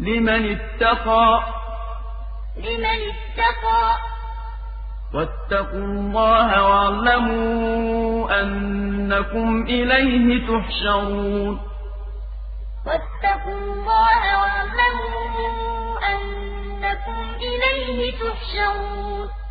لمن اتقى. لمن اتقى. واتقوا الله واعلموا أنكم إليه تحشرون. واتقوا الله واعلموا أنكم إليه تحشرون.